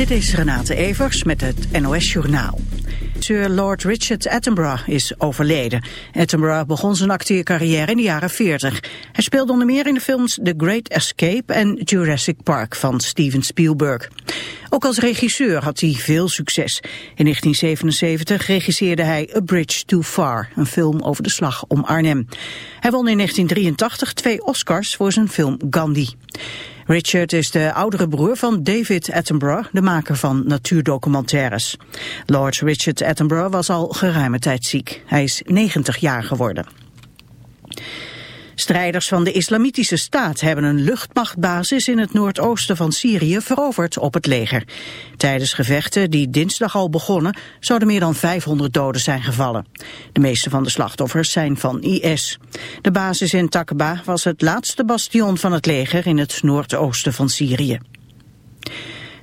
Dit is Renate Evers met het NOS Journaal. Sir Lord Richard Attenborough is overleden. Attenborough begon zijn acteercarrière in de jaren 40. Hij speelde onder meer in de films The Great Escape en Jurassic Park van Steven Spielberg. Ook als regisseur had hij veel succes. In 1977 regisseerde hij A Bridge Too Far, een film over de slag om Arnhem. Hij won in 1983 twee Oscars voor zijn film Gandhi. Richard is de oudere broer van David Attenborough, de maker van natuurdocumentaires. Lord Richard Attenborough was al geruime tijd ziek. Hij is 90 jaar geworden. Strijders van de Islamitische Staat hebben een luchtmachtbasis in het noordoosten van Syrië veroverd op het leger. Tijdens gevechten die dinsdag al begonnen zouden meer dan 500 doden zijn gevallen. De meeste van de slachtoffers zijn van IS. De basis in Takba was het laatste bastion van het leger in het noordoosten van Syrië.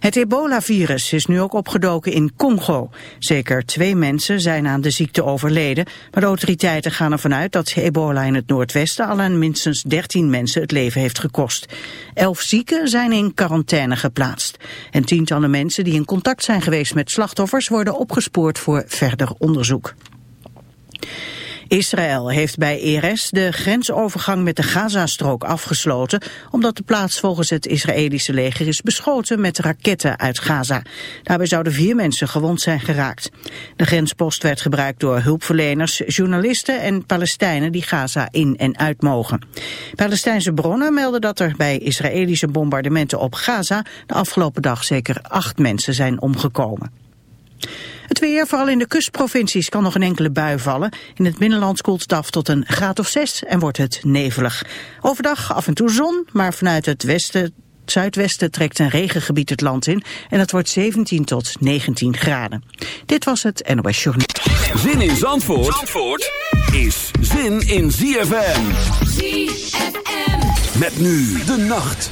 Het ebola-virus is nu ook opgedoken in Congo. Zeker twee mensen zijn aan de ziekte overleden, maar de autoriteiten gaan ervan uit dat ebola in het noordwesten al aan minstens 13 mensen het leven heeft gekost. Elf zieken zijn in quarantaine geplaatst. En tientallen mensen die in contact zijn geweest met slachtoffers worden opgespoord voor verder onderzoek. Israël heeft bij Eres de grensovergang met de Gazastrook afgesloten, omdat de plaats volgens het Israëlische leger is beschoten met raketten uit Gaza. Daarbij zouden vier mensen gewond zijn geraakt. De grenspost werd gebruikt door hulpverleners, journalisten en Palestijnen die Gaza in en uit mogen. Palestijnse bronnen melden dat er bij Israëlische bombardementen op Gaza de afgelopen dag zeker acht mensen zijn omgekomen. Het weer, vooral in de kustprovincies, kan nog een enkele bui vallen. In het binnenland koelt het af tot een graad of zes en wordt het nevelig. Overdag af en toe zon, maar vanuit het westen zuidwesten trekt een regengebied het land in en het wordt 17 tot 19 graden. Dit was het NOS Journal. Zin in Zandvoort, Zandvoort is zin in ZFM. ZFM. Met nu de nacht.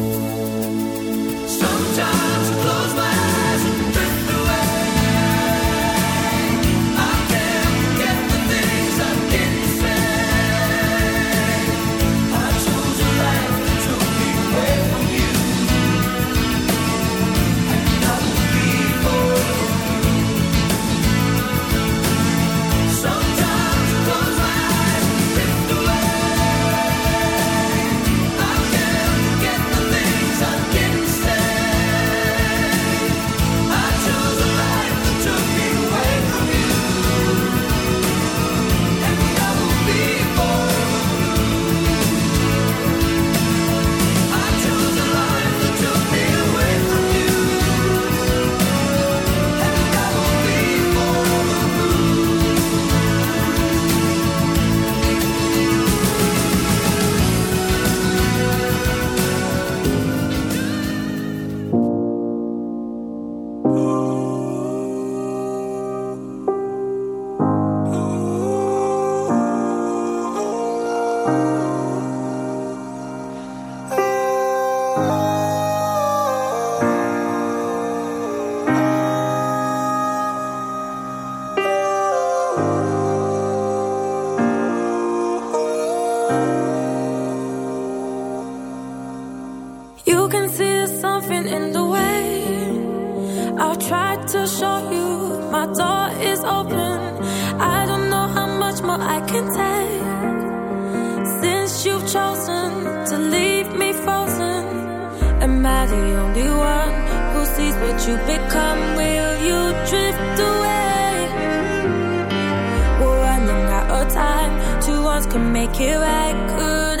since you've chosen to leave me frozen? Am I the only one who sees what you become? Will you drift away? We're running out of time. Can make it right. Good.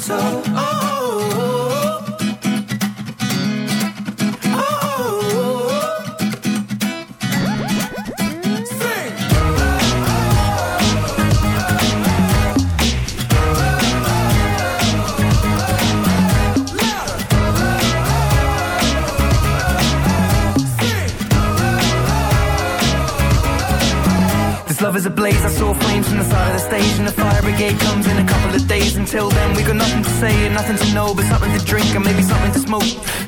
Oh oh, oh, oh, Sing. This love is a blaze. I saw flames from the side of the stage, and the fire brigade comes in a. Until then, we got nothing to say and nothing to know, but something to drink and maybe something to smoke.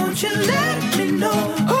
won't you let me know?